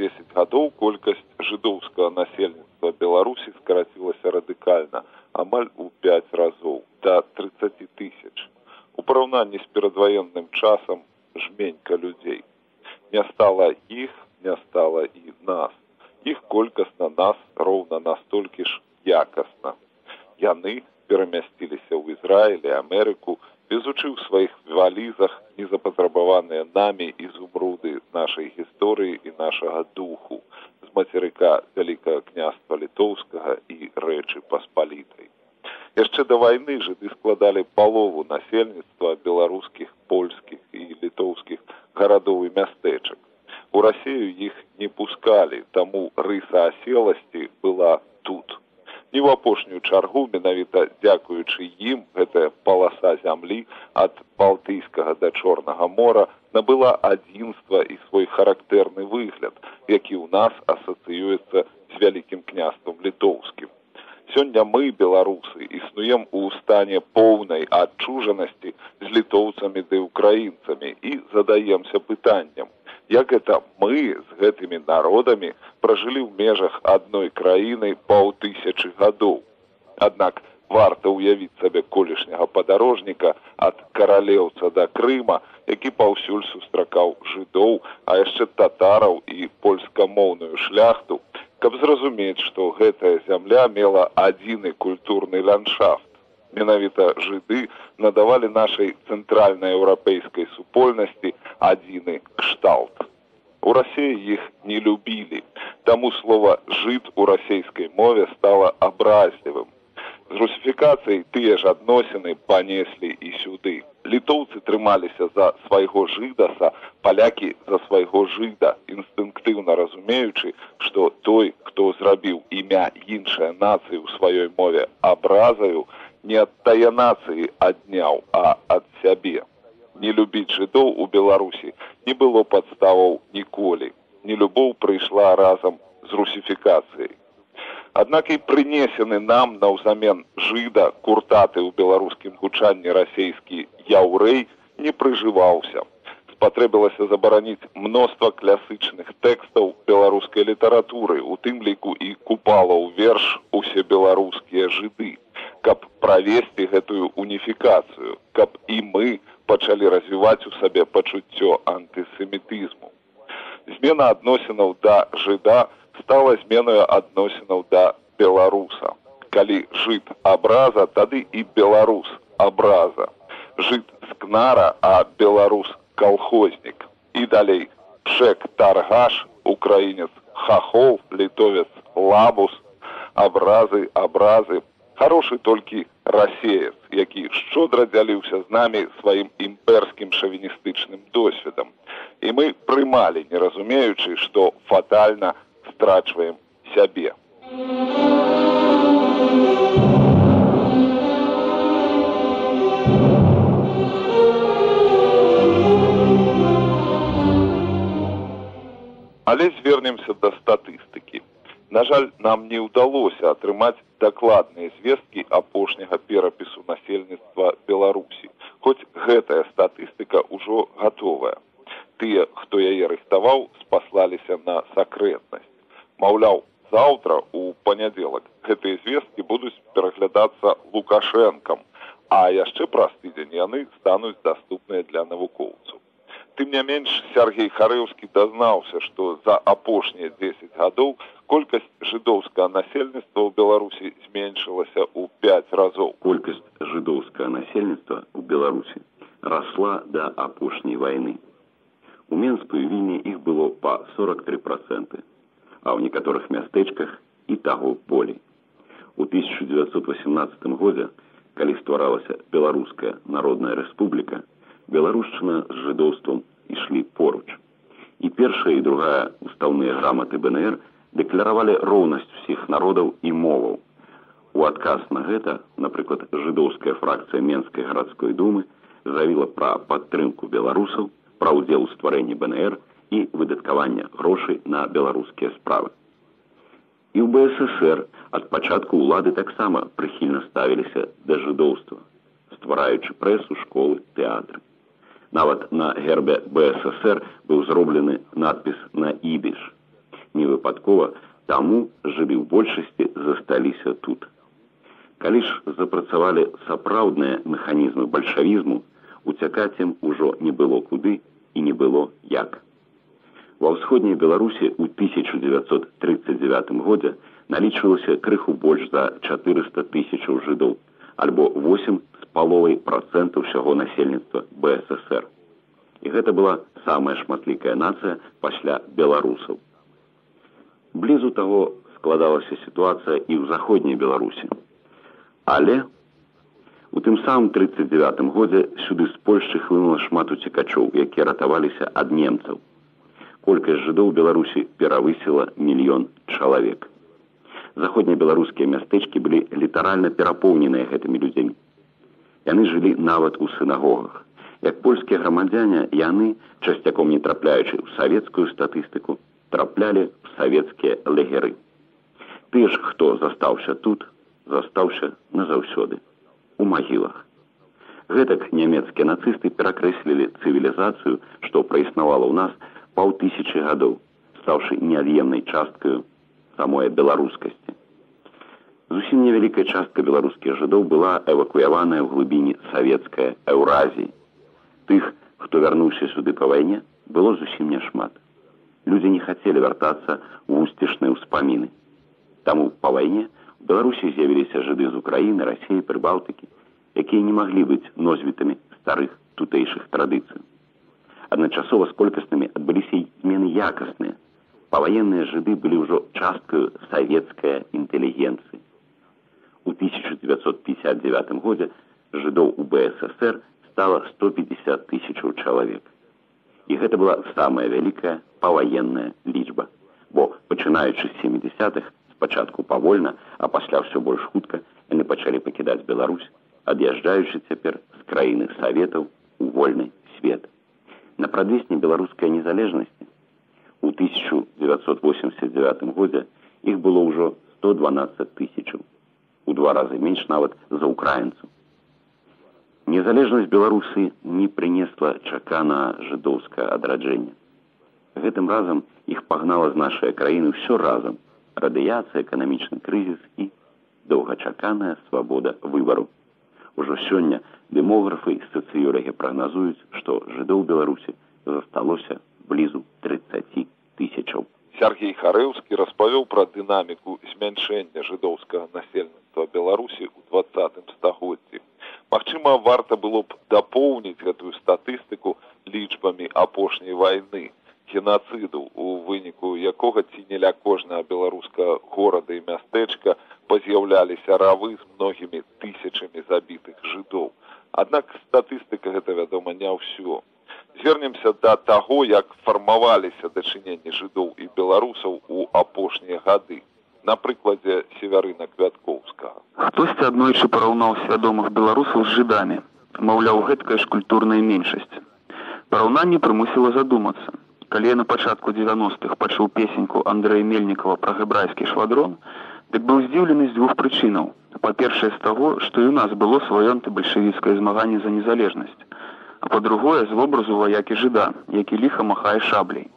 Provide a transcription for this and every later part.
10 гадоў колькасць жыдоўскага насельніцтва беларусі скарацілася радыкальна амаль у 5 разоў до 30 тысяч. У параўнанні з перадваенным часам жменька людзей не стала іх не стала і нас. Іх колькасна нас роўна настолькі ж якасна яны перамясціліся ў ізраілі амерыку везучы ў сваіх валізах незапатрабаваныя намі і зубруды нашай гісторыі і нашага духу з мацерыка вялікага княства літоўскага і рэчы паспалітай. Яшчэ да вайны жыды складалі палову насельніцтва беларускіх польскіх і літоўскіх гарадоў і мястэчак. У рассею іх не пускалі таму рыса аселасці была тут не ў апошнюю чаргу менавіта дзякуючы ім гэтая паласа зямлі ад балтыйскага да чорнага мора набыла адзінства і свой характэрны выгляд які ў нас асацыюецца з вялікім княствам літоўскім. Сёння мы беларусы існуем у стане поўнай адчужанасці з літоўцамі ды украінцамі і задаемся пытанням як это мы з гэтымі народамі пражылі ў межах адной краіны паўтысячы гадоў. Аднак варта ўявіць сабе колішняга падарожніка ад каралеўца да крыма які паўсюль сустракаў жыдоў а яшчэ татараў і польскамоўную шляхту каб зразумець што гэтая зямля мела адзіны культурны ландшафт менавіта жыды надавалі нашай цэнтральнай еўрапейскай супольнасці адзіны кшталт. У рассеі іх не любілі таму слова жыт у расійскай мове стала абразлівым. З русіфікацыяй тыя ж адносіны панеслі і сюды. Літоўцы трымаліся за свайго жыдаса палякі за свайго жыда інстынктыўна разумеючы што той хто зрабіў імя іншай нацыі ў сваёй мове абразаю не ад тая нацыі адняў а ад сябе. Не любіць жыдоў у беларусі не было падставаў ніколі. Не любоў прыйшла разам з русіфікацыяй. Аднак і прынесены нам наўзамен жыда куртаты ў беларускім гучанні расійскі яўрэй не прыжываўся. Спатрэбілася забараніць мноства клясычных тэкстаў беларускай літаратуры у тым ліку і купалаў верш усе беларускія жыды каб правесці гэтую уніфікацыю каб і мы пачалі развіваць у сабе пачуццё антысемітызму. Змена адносінаў да жыда стала зменаю адносінаў да беларуса. Калі жыт абраза тады і беларус абраза. Жыт скнара а беларус колхознік і далей пшек таргаш украінец хахол літовец лабус. Абразы абразы хорошы толькі рассеец які шчодра дзяліўся з намі сваім імперскім шавіністычным досведам і мы прымалі не разумеючы што фатальна страчваем сябе. Але звернемся да статыстыкі. На жаль, нам не ўдалося атрымаць дакладныя звесткі апошняга перапісу насельніцтва Беларусі. Хоць гэтая статыстыка ўжо гатовая. Тыя, хто яе рыхтаваў, спаслаліся на сакрэтнасць маўляў заўтра у панядзелак гэтыя звесткі будуць пераглядацца лукашэнкам а яшчэ праз тыдзень яны стануць даступныя для навукоўцаў тым не менш сергей харэўскі дазнаўся што за апошнія десять гадоў колькасць жыдоўскага насельніцтва ў беларусі зменшылася ў пять разоў колькасць жыдоўскага насельніцтва ў беларусі расла да апошняй вайны у менску і віне іх было па сорок три проценты а ў некаторых мястэчках і таго полі. У 1918 годзе калі стваралася беларуская народная рэспубліка беларушчына з жыдоўствам ішлі поруч. І першая і другая устаўныя граматы бнр дэкларавалі роўнасць усіх народаў і моваў. У адказ на гэта напрыклад жыдоўская фракцыя менскай гарадской думы заявіла пра падтрымку беларусаў пра ўдзел у стварэнні бнр і выдаткавання грошай на беларускія справы. І ў бСр ад пачатку ўлады таксама прыхільна ставіліся да жыдоўства ствараючы прэсу школы тэатры нават на гербе бСр быў зроблены надпіс на ібіш невыпадкова таму жылі ў большасці засталіся тут. Калі ж запрацавалі сапраўдныя механізмы бальшавізму, уцякаць ім ужо не было куды і не было як. Ва ўсходняй Беларусі ў 1939 годзе налічвалася крыху больш за 400 тысячаў жыдоў, альбо 8 з паловай процент ўсяго насельніцтва БСР. І гэта была самая шматлікая нацыя пасля беларусаў. Блізу таго складалася сітуацыя і ў заходняй беларусі. Але у тым самым 39 годзе сюды з польшчы хлынула шмат уцекачоў якія ратаваліся ад немцаў. Колькасць жыдоў беларусі перавысіла мільён чалавек. Заходнебеларускія мястэчкі былі літаральна перапоўненыя гэтымі людзьмі яны жылі нават у сінагогах як польскія грамадзяне яны часцяком не трапляючы ў савецкую статыстыку траплялі в савецкія лагеры. Ты ж, хто застаўся тут, застаўся назаўсёды у магілах. Гэтак нямецкія нацысты перакрэслілі цывілізацыю, што праіснавала ў нас паўтысячы гадоў, стаўшы неад'емнай часткаю самой беларускасці. Зусім невялікая частка беларускіх жыдоў была эвакуяваная ў глыбіні савецкая Еўразіі. Тых, хто вярнуўся сюды па вайне, было зусім няшмат людзі не хацелі вяртацца ў усцішныя ўспаміны. Таму па вайне у Беларусі з'явіліся жыды з Украіны, рассіі прыбалтыкі, якія не маглі быць носьбітамі старых тутэйшых традыцый. Адначасова з колькаснымі адбыліся змены якасныя. Паваенныя жыды былі ўжо часткаю савецкая інтэлігенцыі. У 1959 годзе жыдоў у БСР стала 150 тысячаў чалавек і гэта была самая вялікая паваенная лічба бо пачынаючы з 70-х спачатку павольна а пасля ўсё больш хутка яны пачалі пакідаць Беларусь ад'язджаючы цяпер з краіны саветаў у вольны свет. На прадвесні беларускай незалежнасці у 1989 годзе іх было ўжо 112 тысячаў у два разы менш нават за украінцаў Незалежнасць Беларусы не прынесла чакана жыдоўскае адраджэнне. Гэтым разам іх пагнала з нашай краіны ўсё разам. Радыяцыя, эканамічны крызіс і доўгачаканая свабода выбару. Ужо сёння дэмографы і стацыёрагі прагназуюць, што жыдоў Беларусі засталося блізу 30 тысячаў. Сергей Харэўскі распавёў пра дынаміку змяншэння жыдоўскага насельніцтва Беларусі ў двадцатым стагоддзі. Магчыма, варта было б дапоўніць гэтую статыстыку лічбамі апошняй вайны генацыду, у выніку якога ці не ля кожнага беларускага горада і мястэчка паз'яўляліся равы з многімі тысячамі забітых жыдоў. Аднак статыстыка гэта вядома не ўсё. Звернемся да таго, як фармаваліся дачыненні жыдоў і беларусаў у апошнія гады на прыкладзе северына квяткоўскага хтосьці аднойчы параўнаў свядомых беларусаў з жыдамі. Маўляў гэткая ж культурная меншасць. Параўнанне прымусіла задумацца. Калі я на пачатку 90-х пачуў песеньку андрэя мельнікова пра гэбрайскі швадрон дык быў здзіўлены з дзвюх прычынаў. Па-першае з таго што і у нас было сваё антыбальшавіцкае змаганне за незалежнасць. А па-другое з вобразу ваякі жыда які ліха махае шабляй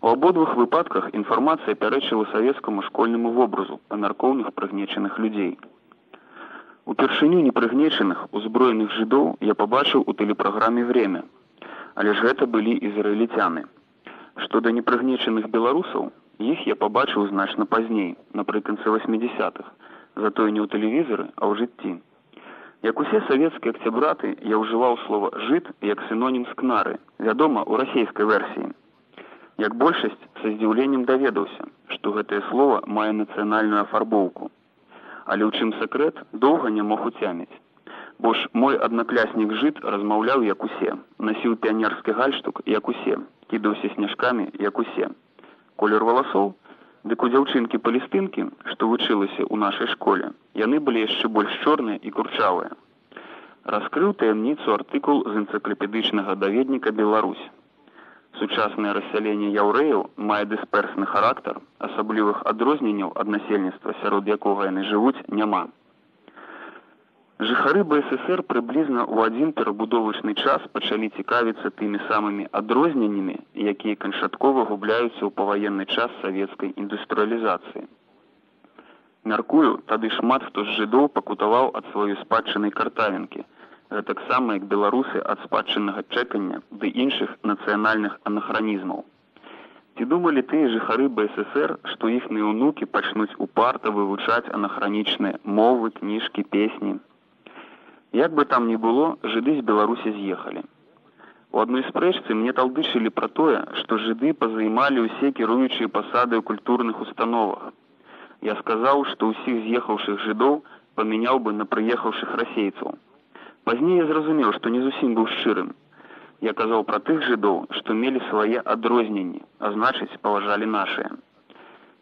У абодвух выпадках інфармацыя пярэчыла савецкаму школьнаму вобразу памяркоўных прыгнечаных людзей. Упершыню непрыгнечаных узброеных жыдоў я пабачыў у тэлепраграме время, але ж гэта былі ізраільцяны. Што да непрыгнечаных беларусаў, іх я пабачыў значна пазней, напрыканцы 80-х, затое не ў тэлевізары, а ў жыцці. Як усе савецкія акцябраты я ўжываў слова жыт як сінонім скнары, вядома, у расійскай версіі як большасць са здзіўленнем даведаўся што гэтае слово мае нацыянальную афарбоўку але ў чым сакрэт доўга не мог уцяміць Бо ж мой аднакляснік жыт размаўляў як усе, насіў піянерскі гальштук як усе, кідаўся сняжкамі як усе. Колер валасоў, дык у дзяўчынкі палістынкі, што вучылася ў нашай школе, яны былі яшчэ больш чорныя і курчавыя. Раскрыў таямніцу артыкул з энцыклапедычнага даведніка Беларусь. Сучаснае рассяленне яўрэяў мае дысперсны характар, асаблівых адрозненняў ад насельніцтва, сярод якога яны жывуць, няма. Жыхары БССР прыблізна ў адзін перабудовачны час пачалі цікавіцца тымі самымі адрозненнямі, якія канчаткова губляюцца ў паваенны час савецкай індустрыялізацыі. Мяркую, тады шмат хто з жыдоў пакутаваў ад сваёй спадчынай картавінкі, гэтаксама як беларусы ад спадчыннага чэкання ды іншых нацыянальных анахранізмаў. Ці думалі тыя жыхары БССР, што іхныя ўнукі пачнуць упарта вывучаць анахранічныя мовы, кніжкі, песні, Як бы там ні было, жыды з Беларусі з'ехалі. У адной спрэчцы мне талдычылі пра тое, што жыды пазаймалі ўсе кіруючыя пасады ў культурных установах. Я сказаў, што ўсіх з'ехаўшых жыдоў памяняў бы на прыехаўшых расейцаў. Пазней я зразумеў, што не зусім быў шчырым. Я казаў пра тых жыдоў, што мелі свае адрозненні, а значыць, паважалі нашыя.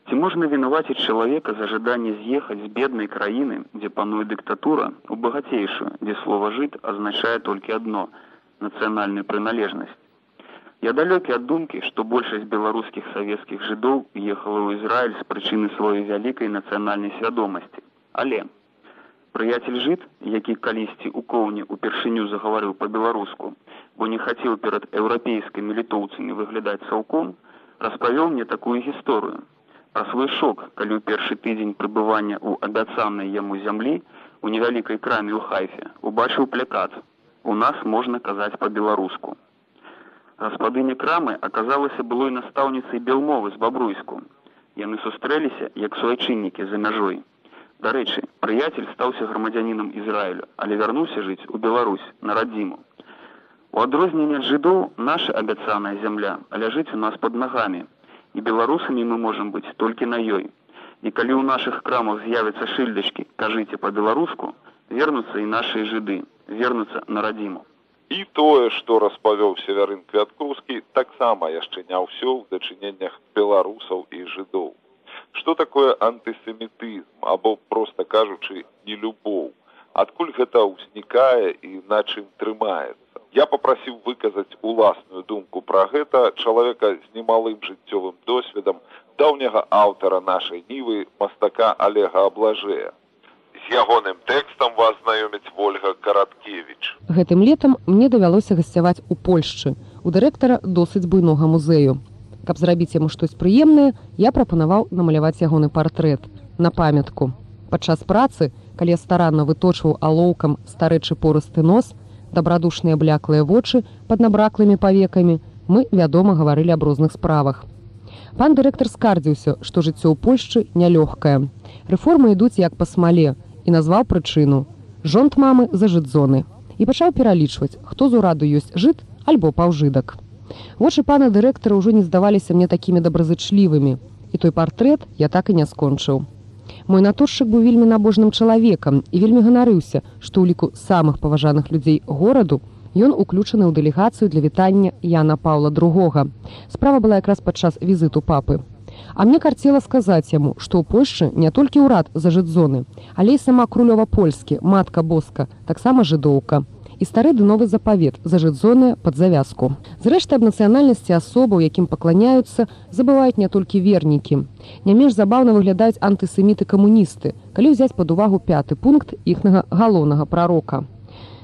Ці можна вінаваціць чалавека за жаданне з'ехаць з беднай краіны, дзе пануе дыктатура у багацейшую, дзе слова жыт азначае толькі адно нацыянальную прыналежнасць. Я далёкі ад думкі, што большасць беларускіх савецкіх жыдоў ехала ў Ізраіль з прычыны сваёй вялікай нацыянальнай свядомасці. Але прыяцель жыт, які калісьці ў коўні упершыню загаварыў па-беларуску, бо не хацеў перад еўрапейскімі літоўцамі выглядаць цалком, распавёў мне такую гісторыю, а свой шок, калі ў першы тыдзень прыбывання ў абяцанай яму зямлі у невялікай краме ў хайфе убачыў плякат у нас можна казаць па-беларуску гаспадыня крамы аказалася былой настаўніцай белмовы з бабруйску. Яны сустрэліся як суайчыннікі за мяжой дарэчы прыяцель стаўся грамадзянінам ізраілю але вярнуўся жыць у беларусь на радзіму у адрозненне ад жыдоў наша абяцаная зямля ляжыць у нас под нагамі і беларусамі мы можам быць толькі на ёй. І калі ў нашых крамах з'явяцца шыльдачкі, кажыце па-беларуску, вернуцца і нашыя жыды, вернуцца на радзіму. І тое, што распавёў северын квяткоўскі, таксама яшчэ не ўсё ў дачыненнях беларусаў і жыдоў. Што такое антысемітызм або проста кажучы не любоў, адкуль гэта ўзнікае і на чым трымаецца? Я попрасіў выказаць уласную думку пра гэта чалавека з немалым жыццёвым досведам даўняга аўтара нашай нівы мастака олега аблажея з ягоным тэкстам вас знаёміць ольга караткевич гэтым летам мне давялося гасцяваць у польшчы у дырэктара досыць буйнога музею каб зрабіць яму штось прыемнае я прапанаваў намаляваць ягоны партрэт на памятку. Падчас працы калі я старанна выточваў алоўкам старэчы порысты нос дабрадушныя бляклыя вочы пад набраклымі павекамі мы вядома гаварылі аб розных справах. Пан дырэктар скардзіўся што жыццё ў польшчы нялёгкае. Рэформы ідуць як па смале і назваў прычыну жонт мамы за жыдзоны. І пачаў пералічваць хто з ураду ёсць жыт альбо паўжыдак вочы пана дырэктара ўжо не здаваліся мне такімі добразычлівымі і той партрэт я так і не скончыў Мой натуршчык быў вельмі набожным чалавекам і вельмі ганарыўся, што ў ліку самых паважаных людзей гораду ён уключаны ў дэлегацыю для вітання Яна Паўла II. Справа была якраз падчас візіту папы. А мне карцела сказаць яму, што ў Польшчы не толькі ўрад за жыдзоны, але і сама крулёва польскі, матка боска, таксама жыдоўка і стары ды новы запавет зажыдзоны пад завязку. Зрэшты аб нацыянальнасці асобаў, якім пакланяюцца, забываюць не толькі вернікі. Не менш забаўна выглядаюць антысеміты камуністы, калі ўзяць пад увагу пяты пункт іхнага галоўнага прарока.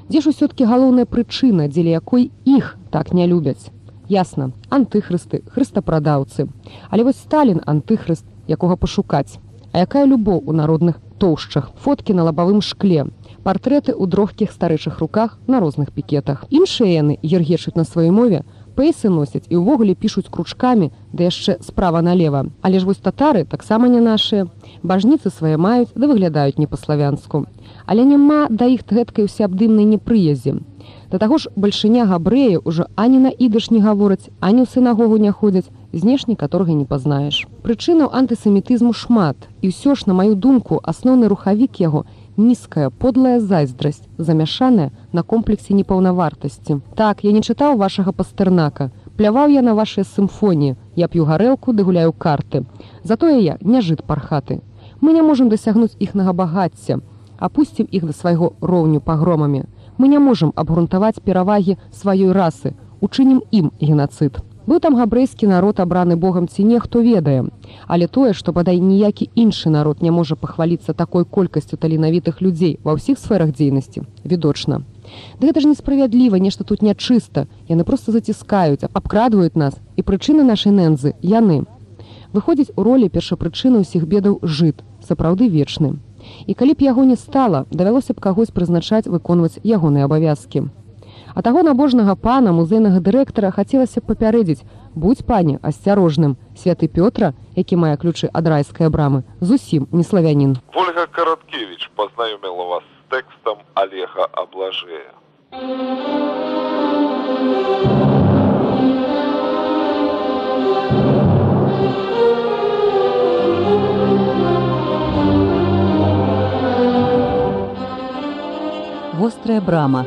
Дзе ж усё-ткі галоўная прычына, дзеля якой іх так не любяць. Ясна, антыхрысты, хрыстапрадаўцы. Але вось Сталін антыхрыст, якога пашукаць. А якая любоў у народных тоўшчах, фоткі на лабавым шкле, партрэты ў дрохкіх старэйшых руках на розных пікетах. Іншыя яны ергечуць на сваёй мове, пейсы носяць і ўвогуле пішуць кручкамі, да яшчэ справа налева. Але ж вось татары таксама не нашыя. Бажніцы свае маюць да выглядаюць не па-славянску. Але няма да іх гэткай усеабдымнай непрыязі. Да таго ж бальшыня габрэі ўжо ані на ідыш не гавораць, ані ў сынагогу не ходзяць, знешні которого не пазнаеш. Прычынаў антысемітызму шмат. І ўсё ж, на маю думку, асноўны рухавік яго нізкая подлая зайздрасць замяшаная на комплексе непаўнавартасці так я не чытаў вашага пастэрнака пляваў я на вашай сімфоніі я п'ю гарэлку ды гуляю карты. Затое я не жыт пархаты. Мы не можам дасягнуць іхнага багацця. Апусцім іх да свайго роўню пагромамі. Мы не можам абгрунтаваць перавагі сваёй расы. Учынім ім генацыд быў там габрэйскі народ абраны богам ці не хто ведае. Але тое што бадай ніякі іншы народ не можа пахваліцца такой колькасцю таленавітых людзей ва ўсіх сферах дзейнасці відочна. Ды гэта ж несправядліва нешта тут нячыста. Яны просто заціскаюць абкрадваюць нас і прычыны нашай нэнзы яны. Выходзіць у ролі першапрычыны ўсіх бедаў жыт сапраўды вечны. І калі б яго не стала давялося б кагось прызначаць выконваць ягоныя абавязкі а таго набожнага пана музейнага дырэктара хацелася папярэдзіць. Будь пані асцярожным. Святы пётра які мае ключы ад райскай брамы зусім не славянін. Ольга караткевич познаёміла вас з тэкстам олега аблажея вострая брама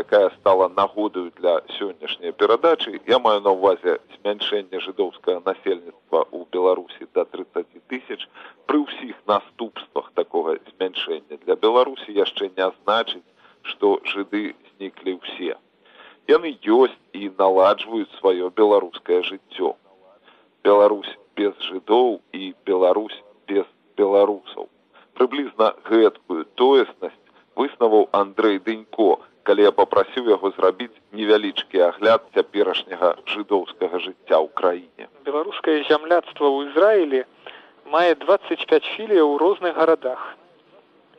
якая стала нагодаю для сённяшняй перадачы. Я маю на увазе змяншэнне жыдоўскага насельніцтва ў беларусі до 30 тысяч. Пры ўсіх наступствах такога змяншэння для беларусі яшчэ не значыць што жыды зніклі ўсе. Яны ёсць і наладжваюць сваё беларускае жыццё. Беларусь без жыдоў і Беларусь без беларусаў. Прыблізна гэткую тоеснасць выснаваў Андрей дынько калі я попрасіў яго зрабіць невялічкі агляд цяперашняга жыдоўскага жыцця ў краіне. Беларускае зямляцтва ў ізраілі мае 25 філія ў розных гарадах.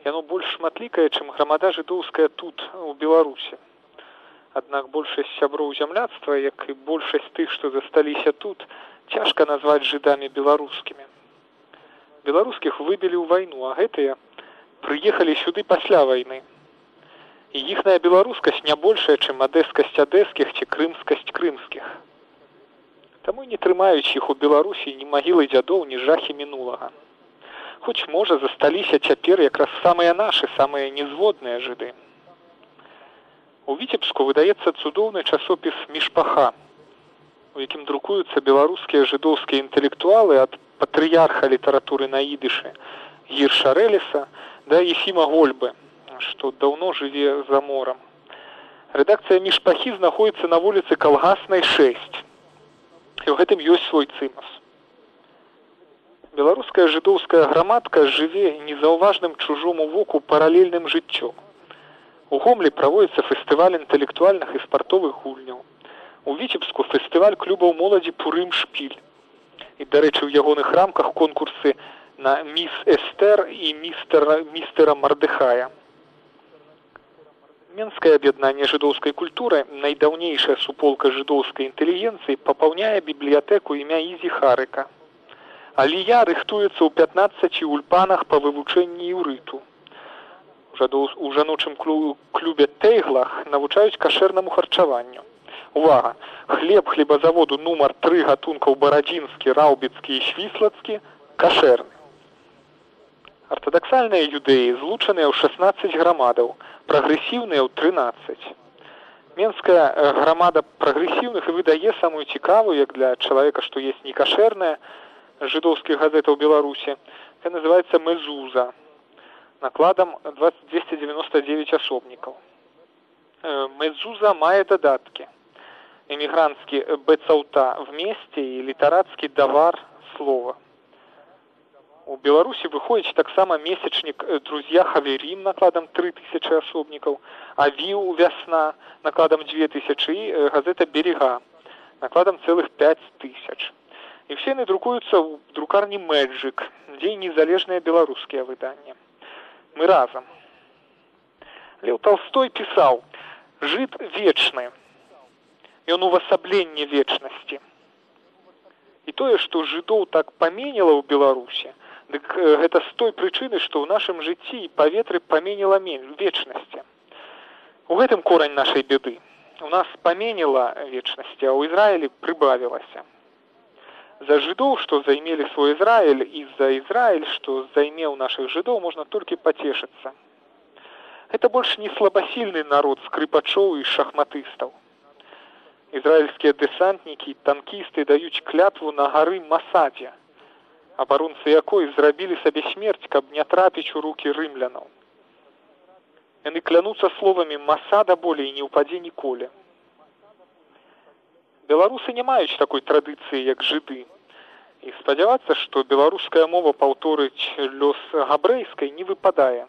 Яно больш шматлікае чым грамада жыдоўская тут у беларусі аднак большасць сяброў зямляцтва як і большасць тых што засталіся тут цяжка назваць жыдамі беларускімі. Беларускіх выбілі ў вайну а гэтыя прыехалі сюды пасля вайны і іхная беларускасць не большая чым адэскасць адэскіх ці крымскасць крымскіх таму не трымаюць іх у беларусі ні магілы дзядоў ні жахі мінулага. Хоць можа засталіся цяпер якраз самыя нашы самыя незводныя жыды. У віцебску выдаецца цудоўны часопіс мішпаха у якім друкуюцца беларускія жыдоўскія інтэлектуалы ад патрыярха літаратуры на ідышы гіршарэліса да ефіма гольбы што даўно жыве за морам. Рэдакцыя мішпахі знаходіцца на вуліцы калгаснай 6. І ў гэтым ёсць свой цымас. Беларуская жыдоўская грамадка жыве незаўважным чужому воку паралельным жыццём. У гомлі праводзіцца фестываль інтэлектуальных і спартовых гульняў. У віцебску фестываль клубаў моладзі пурым шпіль. І дарэчы, у ягоных рамках конкурсы на міс эстер і містера містера мардыхая менскае аб'яднанне жыдоўскай культуры найдаўнейшая суполка жыдоўскай інтэлігенцыі папаўняе бібліятэку імя ізі харыка алія рыхтуецца ў 15 ульпанах па вывучэнні юрыту. У жаночым клубе тэйглах навучаюць кашэрнаму харчаванню увага! Хлеб хлебазаводу нумар тры гатункаў барадзінскі раўбіцкі і свіслацкі кашэрны артадаксальныя юдэі злучаныя ў 16 грамадаў прагрэсіўныя ў 13 менская э, грамада прагрэсіўных і выдае самую цікавую як для чалавека што есть некашэрная жыдоўскіх газетаў беларусі. Это называется мезуза накладам 299 асобнікаў. Э, мезуза мае дадаткі. Эмігранцкі бэцаўта вместе і літарацкі давар слова у беларусі выходзіць таксама месячнік э, друзья хаверім накладам три тысячи асобнікаў авіў вясна накладам две тысячи э, газета берега накладам целых пять тысяч. І все яны друкуюцца ў друкарні мэджик дзе незалежныя беларускія выданні. Мы разам. Леў толстой пісаў жыт вечны. Ён увасабленне вечнасці і тое што жыдоў так паменіла ў беларусі дык гэта з той прычыны што ў нашым жыцці паветры паменіла вечнасці. У гэтым корань нашай беды у нас паменіла вечнасці а ў ізраілі прыбавілася. За жыдоў што займелі свой ізраіль і за ізраіль што займеў нашых жыдоў можна толькі пацешыцца. Это больш не слабасільны народ скрыпачоў і шахматыстаў. Ізраільскія дэсантнікі танкісты даюць клятву на гары масадзе абаронцы якой зрабілі сабе смерць каб не трапіць у руки рымлянаў. Яны клянуцца словамі масада болей не ўпадзе ніколі беларусы не маюць такой традыцыі як жыды. І спадзявацца што беларуская мова паўторыць лёс габрэйскай не выпадае.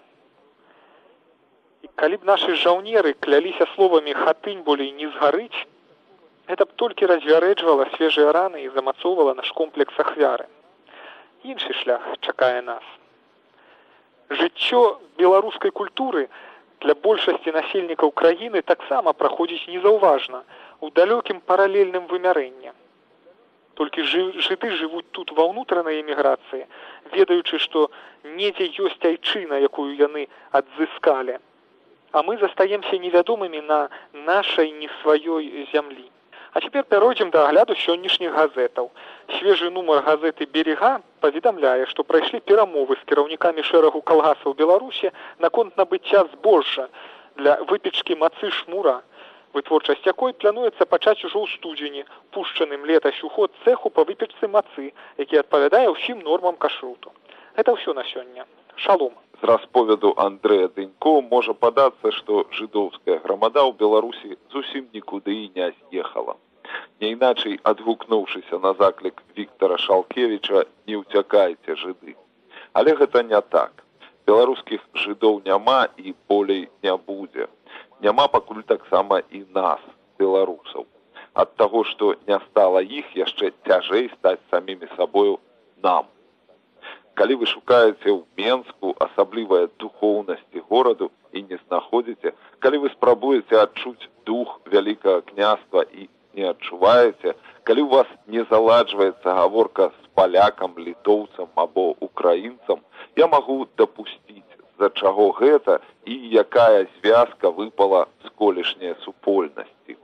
І калі б нашы жаўнеры кляліся словамі хатынь болей не згарыць Гэта б толькі развярэджвала свежыя раны і замацоўвала наш комплекс ахвяры. Іншы шлях чакае нас. Жыццё беларускай культуры для большасці насельнікаў краіны таксама праходзіць незаўважна у далёкім паралельным вымярэнні. Толькі жыты жывуць тут ва ўнутранай эміграцыі, ведаючы, што недзе ёсць айчына, якую яны адзыскалі. А мы застаемся невядомымі на нашай не сваёй зямлі. А цяпер пяройдзем да агляду сённяшніх газетаў. Свежы нумар газеты берега паведамляе, што прайшлі перамовы з кіраўнікамі шэрагу калгасаў Беларусі наконт набыцця збожжа для выпечкі мацы шмура. Вытворчасць якой плануецца пачаць ужо ў студзені, пушчаным летась уход цэху па выпечцы мацы, які адпавядае ўсім нормам кашруту. Гэта ўсё на сёння. Шалом з расповеду Андрэя Дынько можа падацца, што жыдоўская грамада ў Беларусі зусім нікуды і не з'ехала. Не іначай адгукнуўшыся на заклік Віктора Шалкевіча не ўцякайце жыды. Але гэта не так. Беларускіх жыдоў няма і болей не будзе. Няма пакуль таксама і нас, беларусаў. Ад таго, што не стала іх яшчэ цяжэй стаць самімі сабою нам калі вы шукаеце ў менску асаблівая духоўнасці гораду і не знаходзіце калі вы спрабуеце адчуць дух вялікага княства і не адчуваеце калі у вас не заладжваецца гаворка з палякам літоўцам або украінцам я магу дапусціць за чаго гэта і якая звязка выпала з колішняй супольнасці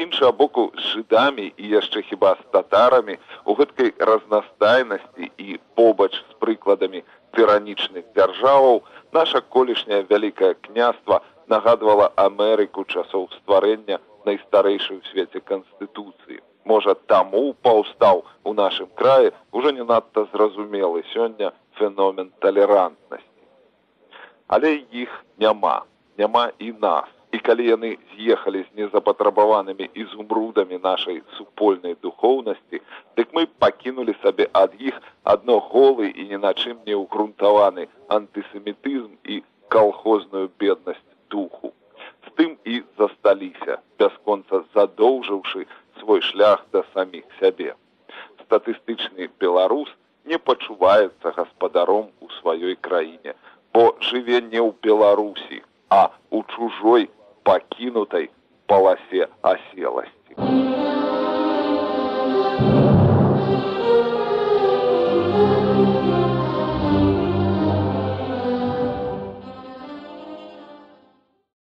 іншага боку з жыдамі і яшчэ хіба з татарамі у гэткай разнастайнасці і побач з прыкладамі тыранічных дзяржаваў наша колішняе вялікае княства нагадвала Амерыку часоў стварэння найстарэйшай у свеце канстытуцыі. Можа, таму паўстаў у нашым краі ўжо не надта зразумелы сёння феномен талерантнасці. Але іх няма, няма і нас і калі яны з'ехалі з незапатрабаванымі ізумрудамі нашай супольнай духоўнасці дык мы пакінулі сабе ад іх адно голы і ні на чым не ўгрунтаваны антысемітызм і калхозную беднасць духу. З тым і засталіся бясконца задоўжыўшы свой шлях да саміх сябе статыстычны беларус не пачуваецца гаспадаром у сваёй краіне бо жыве не ў беларусі а у чужой пакінутай паласе аселасці.